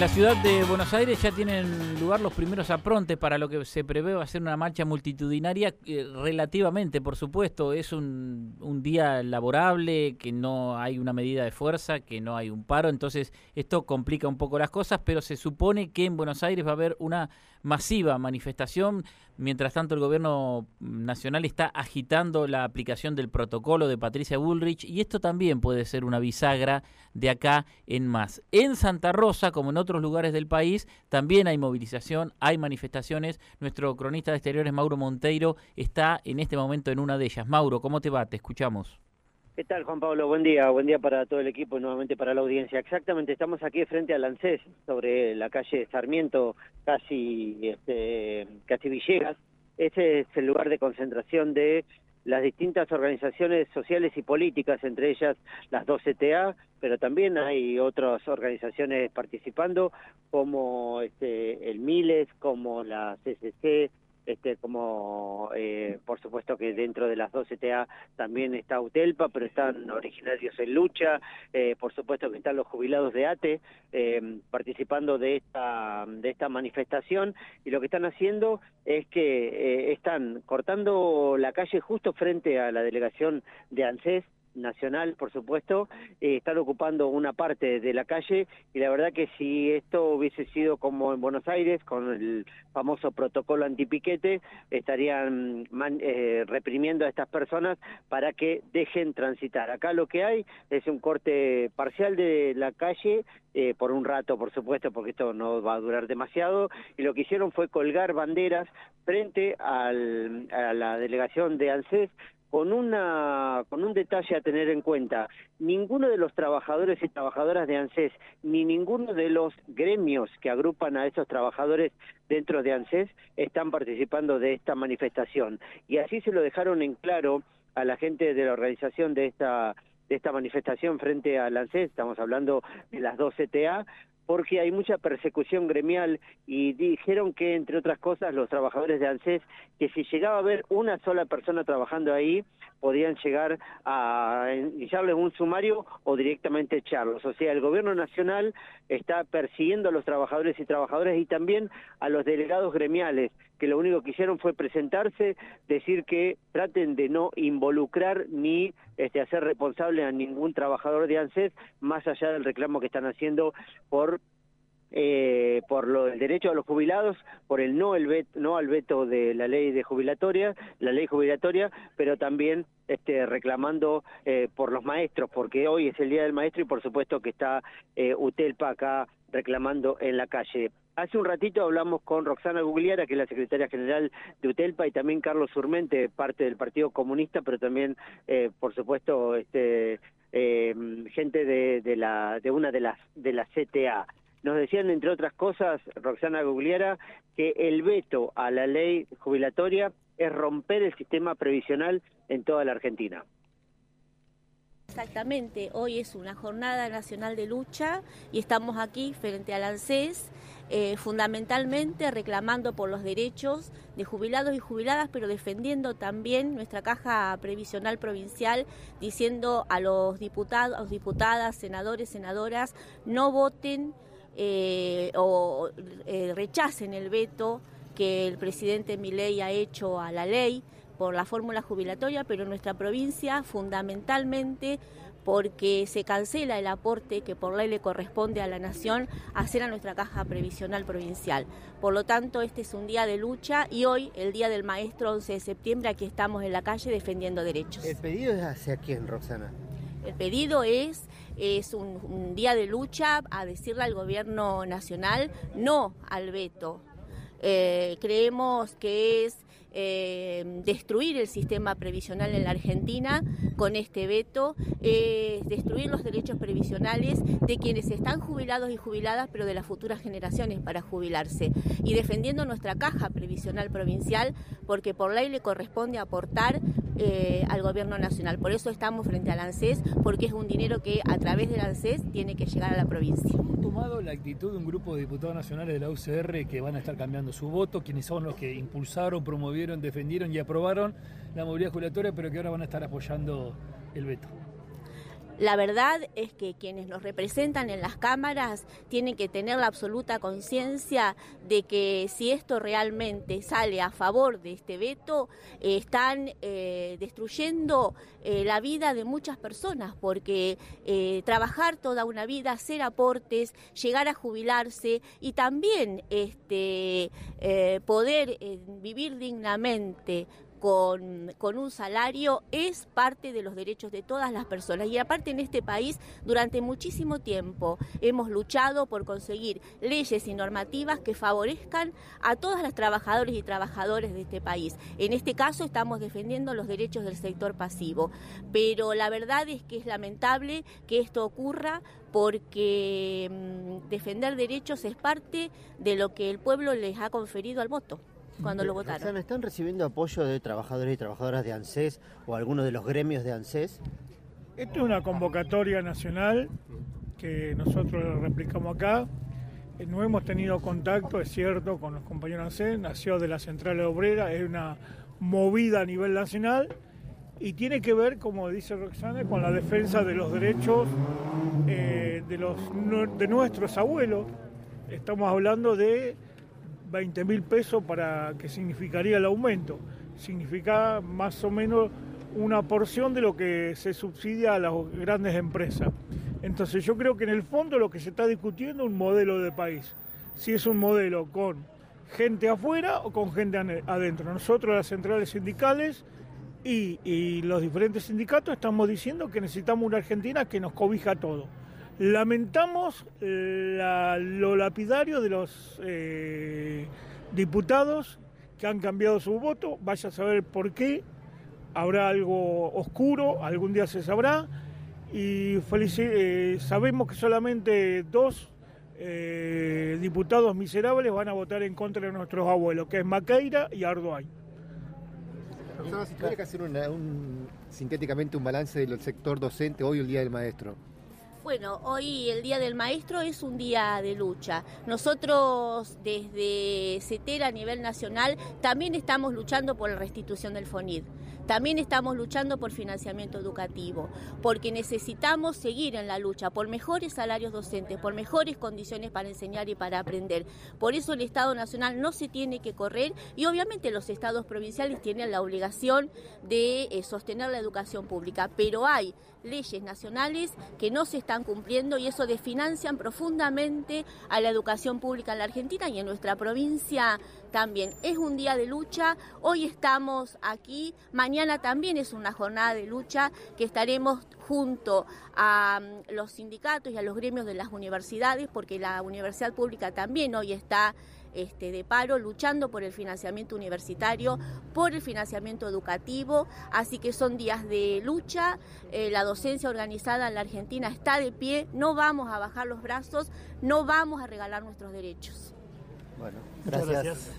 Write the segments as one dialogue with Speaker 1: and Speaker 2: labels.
Speaker 1: En la ciudad de Buenos Aires ya tienen lugar los primeros aprontes para lo que se prevé va a ser una marcha multitudinaria, eh, relativamente, por supuesto. Es un, un, día laborable, que no hay una medida de fuerza, que no hay un paro, entonces esto complica un poco las cosas, pero se supone que en Buenos Aires va a haber una masiva manifestación. Mientras tanto, el gobierno nacional está agitando la aplicación del protocolo de Patricia Bullrich y esto también puede ser una bisagra de acá en más. En Santa Rosa, como en otros lugares del país, también hay movilización, hay manifestaciones. Nuestro cronista de exteriores, Mauro Monteiro, está en este momento en una de ellas. Mauro, ¿cómo te va? Te escuchamos.
Speaker 2: ¿Qué tal, Juan Pablo? Buen día, buen día para todo el equipo y nuevamente para la audiencia. Exactamente, estamos aquí frente al ANSES, sobre la calle Sarmiento, casi, este, casi Villegas. Ese es el lugar de concentración de las distintas organizaciones sociales y políticas, entre ellas las dos CTA, pero también hay otras organizaciones participando, como este, el Miles, como la CCC, este, como eh, por supuesto que dentro de las dos CTA también está UTELPA, pero están originarios en lucha, eh, por supuesto que están los jubilados de ATE eh, participando de esta, de esta manifestación y lo que están haciendo es que están cortando la calle justo frente a la delegación de ANSES, nacional, por supuesto, eh, están ocupando una parte de la calle y la verdad que si esto hubiese sido como en Buenos Aires, con el famoso protocolo antipiquete, estarían eh, reprimiendo a estas personas para que dejen transitar. Acá lo que hay es un corte parcial de la calle, eh, por un rato, por supuesto, porque esto no va a durar demasiado, y lo que hicieron fue colgar banderas frente a la delegación de ANSES con una con un detalle a tener en cuenta. Ninguno de los trabajadores y trabajadoras de ANSES ni ninguno de los gremios que agrupan a esos trabajadores dentro de ANSES están participando de esta manifestación. Y así se lo dejaron en claro a la gente de la organización de esta de esta manifestación frente al ANSES, estamos hablando de las dos CTA, porque hay mucha persecución gremial y dijeron que, entre otras cosas, los trabajadores de ANSES, que si llegaba a haber una sola persona trabajando ahí, podían llegar a iniciarles un sumario o directamente echarlos. O sea, el gobierno nacional está persiguiendo a los trabajadores y trabajadoras y también a los delegados gremiales, que lo único que hicieron fue presentarse, decir que traten de no involucrar ni este, hacer responsable a ningún trabajador de ANSES, más allá del reclamo que están haciendo por eh, por lo, el derecho a los jubilados, por el no, el veto, no al veto de la ley de jubilatoria, la ley jubilatoria, pero también este, reclamando eh, por los maestros, porque hoy es el Día del Maestro y por supuesto que está eh, Utelpa acá reclamando en la calle. Hace un ratito hablamos con Roxana Gugliara, que es la secretaria general de UTELPA, y también Carlos Surmente, parte del Partido Comunista, pero también, eh, por supuesto, este, eh, gente de, la, una de las, de las CTA. Nos decían, entre otras cosas, Roxana Gugliara, que el veto a la ley jubilatoria es romper el sistema previsional en toda la Argentina.
Speaker 3: Exactamente, hoy es una jornada nacional de lucha y estamos aquí frente al ANSES, eh, fundamentalmente reclamando por los derechos de jubilados y jubiladas, pero defendiendo también nuestra caja previsional provincial, diciendo a los diputados, diputadas, senadores, senadoras, no voten eh, o eh, rechacen el veto que el presidente Milei ha hecho a la ley por la fórmula jubilatoria, pero en nuestra provincia fundamentalmente porque se cancela el aporte que por ley le corresponde a la nación hacer a nuestra caja previsional provincial. Por lo tanto, este es un día de lucha y hoy, el día del maestro 11 de septiembre, aquí estamos en la calle defendiendo derechos.
Speaker 2: ¿El pedido es hacia quién, Roxana?
Speaker 3: El pedido es, es un, un día de lucha a decirle al gobierno nacional no al veto. Eh, creemos que es eh, destruir el sistema previsional en la Argentina con este veto, eh, destruir los derechos previsionales de quienes están jubilados y jubiladas, pero de las futuras generaciones para jubilarse. Y defendiendo nuestra caja previsional provincial, porque por ley le corresponde aportar eh, al gobierno nacional. Por eso estamos frente al ANSES, porque es un dinero que a través del ANSES tiene que llegar a la provincia.
Speaker 4: ¿Hemos tomado la actitud de un grupo de diputados nacionales de la UCR que van a estar cambiando su voto, quienes son los que impulsaron, promovieron, defendieron y aprobaron la movilidad jubilatoria, pero que ahora van a estar apoyando el veto?
Speaker 3: La verdad es que quienes nos representan en las cámaras tienen que tener la absoluta conciencia de que si esto realmente sale a favor de este veto, eh, están eh, destruyendo eh, la vida de muchas personas, porque trabajar toda una vida, hacer aportes, llegar a jubilarse y también este, poder vivir dignamente con, un salario es parte de los derechos de todas las personas. Y aparte en este país, durante muchísimo tiempo hemos luchado por conseguir leyes y normativas que favorezcan a todas las trabajadoras y trabajadores de este país. En este caso estamos defendiendo los derechos del sector pasivo. Pero la verdad es que es lamentable que esto ocurra porque mm, defender derechos es parte de lo que el pueblo les ha conferido al voto cuando lo votaron.
Speaker 5: ¿Están recibiendo apoyo de trabajadores y trabajadoras de ANSES o algunos de los gremios de ANSES?
Speaker 6: Esto es una convocatoria nacional que nosotros replicamos acá. Eh, no hemos tenido contacto, es cierto, con los compañeros ANSES, nació de la Central Obrera, es una movida a nivel nacional y tiene que ver, como dice Roxana, con la defensa de los derechos eh, de, los, de nuestros abuelos. Estamos hablando de 20 mil pesos para que significaría el aumento. Significa más o menos una porción de lo que se subsidia a las grandes empresas. Entonces yo creo que en el fondo lo que se está discutiendo es un modelo de país. Si es un modelo con gente afuera o con gente adentro. Nosotros las centrales sindicales y, y los diferentes sindicatos estamos diciendo que necesitamos una Argentina que nos cobija todo Lamentamos lo lapidario de los eh, diputados que han cambiado su voto, vaya a saber por qué, habrá algo oscuro, algún día se sabrá, y eh, sabemos que solamente dos eh, diputados miserables van a votar en contra de nuestros abuelos, que es Maqueira y Ardoay.
Speaker 7: si tuviera que hacer sintéticamente un balance del sector docente hoy el Día del Maestro,
Speaker 3: bueno, hoy el Día del Maestro es un día de lucha. Nosotros desde CETERA a nivel nacional también estamos luchando por la restitución del FONID. También estamos luchando por financiamiento educativo, porque necesitamos seguir en la lucha por mejores salarios docentes, por mejores condiciones para enseñar y para aprender. Por eso el Estado Nacional no se tiene que correr y obviamente los estados provinciales tienen la obligación de eh, sostener la educación pública, pero hay leyes nacionales que no se están cumpliendo y eso desfinancian profundamente a la educación pública en la Argentina y en nuestra provincia también. Es un día de lucha, hoy estamos aquí, mañana también es una jornada de lucha que estaremos junto a mm, los sindicatos y a los gremios de las universidades, porque la universidad pública también hoy está este, de paro, luchando por el financiamiento universitario, por el financiamiento educativo, así que son días de lucha, eh, la docencia organizada en la Argentina está de pie, no vamos a bajar los brazos, no vamos a regalar nuestros derechos.
Speaker 5: Bueno, gracias.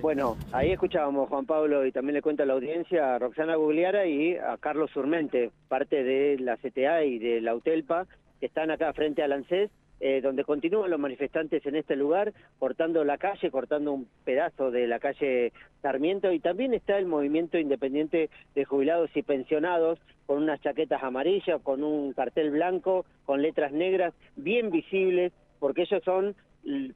Speaker 2: Bueno, ahí escuchábamos Juan Pablo y también le cuento a la audiencia a Roxana Gugliara y a Carlos Surmente, parte de la CTA y de la UTELPA, que están acá frente al ANSES, eh, donde continúan los manifestantes en este lugar, cortando la calle, cortando un pedazo de la calle Sarmiento, y también está el movimiento independiente de jubilados y pensionados, con unas chaquetas amarillas, con un cartel blanco, con letras negras, bien visibles, porque ellos son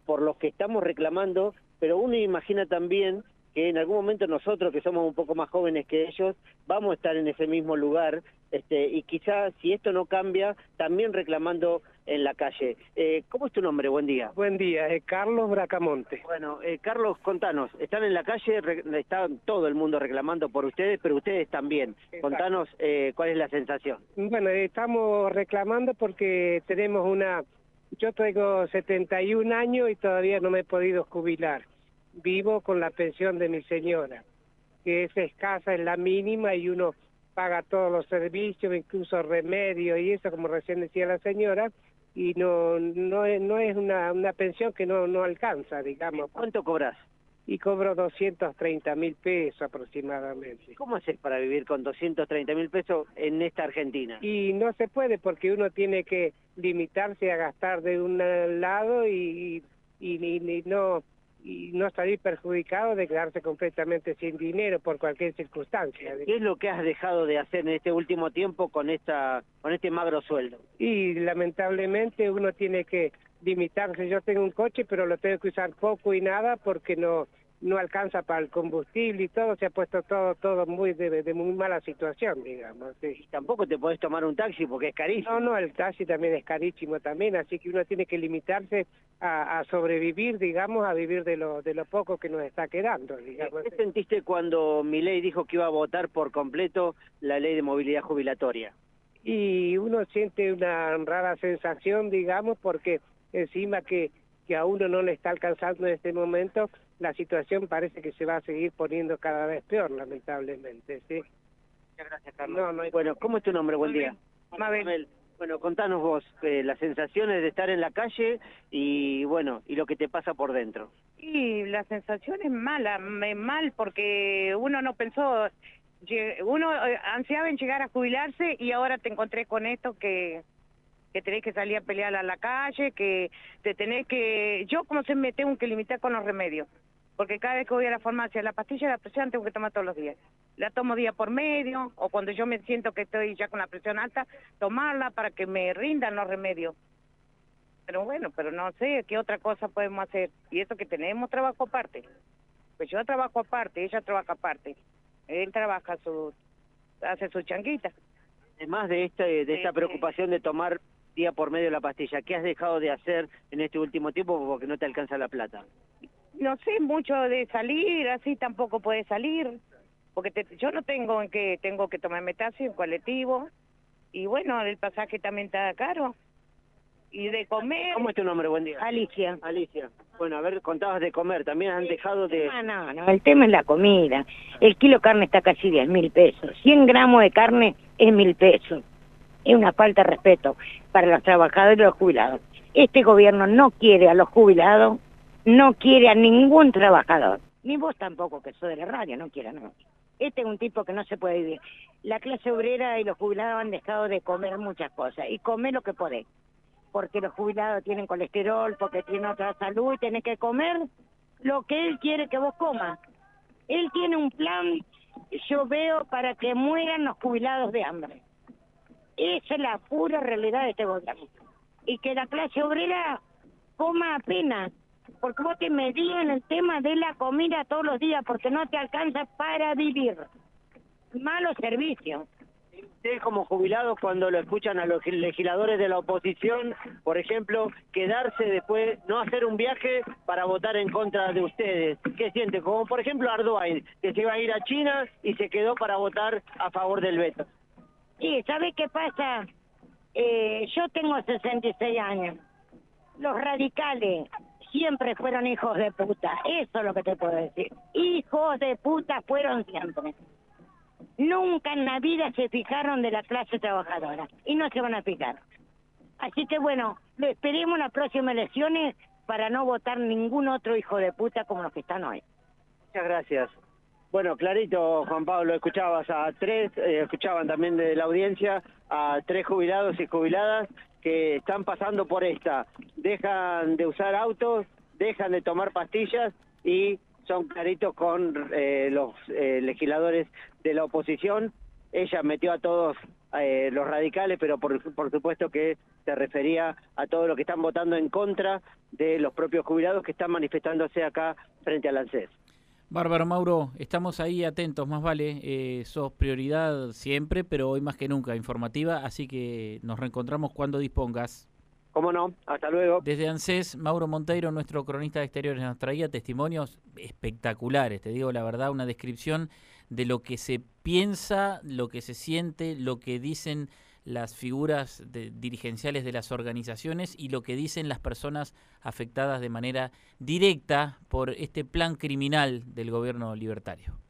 Speaker 2: por los que estamos reclamando pero uno imagina también que en algún momento nosotros, que somos un poco más jóvenes que ellos, vamos a estar en ese mismo lugar este, y quizás si esto no cambia, también reclamando en la calle. Eh, ¿Cómo es tu nombre? Buen día.
Speaker 8: Buen día, es Carlos Bracamonte.
Speaker 2: Bueno, eh, Carlos, contanos, están en la calle, está todo el mundo reclamando por ustedes, pero ustedes también. Contanos eh, cuál es la sensación.
Speaker 8: Bueno, estamos reclamando porque tenemos una... Yo tengo 71 años y todavía no me he podido jubilar vivo con la pensión de mi señora, que es escasa, es la mínima y uno paga todos los servicios, incluso remedios y eso, como recién decía la señora, y no no no es una, una pensión que no, no alcanza, digamos.
Speaker 2: ¿Cuánto cobras?
Speaker 8: Y cobro 230 mil pesos aproximadamente.
Speaker 2: ¿Cómo haces para vivir con 230 mil pesos en esta Argentina?
Speaker 8: Y no se puede porque uno tiene que limitarse a gastar de un lado y, y, y no y no salir perjudicado de quedarse completamente sin dinero por cualquier circunstancia.
Speaker 2: ¿Qué es lo que has dejado de hacer en este último tiempo con esta con este magro sueldo?
Speaker 8: Y lamentablemente uno tiene que limitarse. Yo tengo un coche, pero lo tengo que usar poco y nada porque no no alcanza para el combustible y todo, se ha puesto todo todo muy de, muy mala situación, digamos.
Speaker 2: Y tampoco te podés tomar un taxi porque es carísimo.
Speaker 8: No, no, el taxi también es carísimo también, así que uno tiene que limitarse a, sobrevivir, digamos, a vivir de lo, de lo poco que nos está quedando, digamos.
Speaker 2: ¿Qué sentiste cuando Milei dijo que iba a votar por completo la ley de movilidad jubilatoria?
Speaker 8: Y uno siente una rara sensación, digamos, porque encima que, que a uno no le está alcanzando en este momento, la situación parece que se va a seguir poniendo cada vez peor, lamentablemente. ¿sí?
Speaker 2: Muchas gracias, Carlos. Bueno, ¿cómo es tu nombre? Buen día.
Speaker 8: Mabel.
Speaker 2: Bueno, contanos vos eh, las sensaciones de estar en la calle y bueno, y lo que te pasa por dentro.
Speaker 9: Y la sensación es mala, mal porque uno no pensó, uno eh, ansiaba en llegar a jubilarse y ahora te encontré con esto que que tenés que salir a pelear a la calle, que te tenés que... Yo como se me tengo que limitar con los remedios, porque cada vez que voy a la farmacia, la pastilla de la presión tengo que tomar todos los días. La tomo día por medio, o cuando yo me siento que estoy ya con la presión alta, tomarla para que me rindan los remedios. Pero bueno, pero no sé qué otra cosa podemos hacer. Y eso que tenemos trabajo aparte. Pues yo trabajo aparte, ella trabaja aparte. Él trabaja su, hace su changuita.
Speaker 2: Además de, este, de esta preocupación de tomar día por medio la pastilla. ¿Qué has dejado de hacer en este último tiempo porque no te alcanza la plata?
Speaker 9: No sé mucho de salir, así tampoco puede salir, porque yo no tengo en qué, tengo que tomar metasio en colectivo, y bueno, el pasaje también está caro. Y de comer...
Speaker 2: ¿Cómo es tu nombre? Buen día.
Speaker 9: Alicia.
Speaker 2: Alicia. Bueno, a ver, contabas de comer, también han dejado de...
Speaker 10: No, no, no, el tema es la comida. El kilo de carne está casi 10 mil pesos. 100 gramos de carne es mil pesos es una falta de respeto para los trabajadores y los jubilados. Este gobierno no quiere a los jubilados, no quiere a ningún trabajador. Ni vos tampoco, que soy de la radio, no quiere a nadie. Este es un tipo que no se puede vivir. La clase obrera y los jubilados han dejado de comer muchas cosas y comer lo que podés. Porque los jubilados tienen colesterol, porque tienen otra salud y tenés que comer lo que él quiere que vos comas. Él tiene un plan, yo veo, para que mueran los jubilados de hambre. Esa es la pura realidad de este gobierno. Y que la clase obrera coma apenas, porque vos te medís en el tema de la comida todos los días, porque no te alcanza para vivir. Malos servicios.
Speaker 2: Ustedes como jubilados cuando lo escuchan a los legisladores de la oposición, por ejemplo, quedarse después, no hacer un viaje para votar en contra de ustedes. ¿Qué siente? Como por ejemplo Ardoain, que se iba a ir a China y se quedó para votar a favor del veto.
Speaker 10: Sí, ¿sabe qué pasa? Eh, yo tengo 66 años. Los radicales siempre fueron hijos de puta. Eso es lo que te puedo decir. Hijos de puta fueron siempre. Nunca en la vida se fijaron de la clase trabajadora y no se van a fijar. Así que bueno, esperemos las próximas elecciones para no votar ningún otro hijo de puta como los que están hoy.
Speaker 2: Muchas gracias. Bueno, clarito, Juan Pablo, escuchabas a tres, eh, escuchaban también de la audiencia a tres jubilados y jubiladas que están pasando por esta. Dejan de usar autos, dejan de tomar pastillas y son claritos con eh, los eh, legisladores de la oposición. Ella metió a todos los radicales, pero por, por supuesto que se refería a todos los que están votando en contra de los propios jubilados que están manifestándose acá frente al ANSES.
Speaker 1: Bárbaro Mauro, estamos ahí atentos, más vale, eh, sos prioridad siempre, pero hoy más que nunca informativa, así que nos reencontramos cuando dispongas.
Speaker 2: ¿Cómo no? Hasta luego.
Speaker 1: Desde ANSES, Mauro Monteiro, nuestro cronista de exteriores, nos traía testimonios espectaculares, te digo la verdad, una descripción de lo que se piensa, lo que se siente, lo que dicen las figuras dirigenciales de las organizaciones y lo que dicen las personas afectadas de manera directa por este plan criminal del gobierno libertario.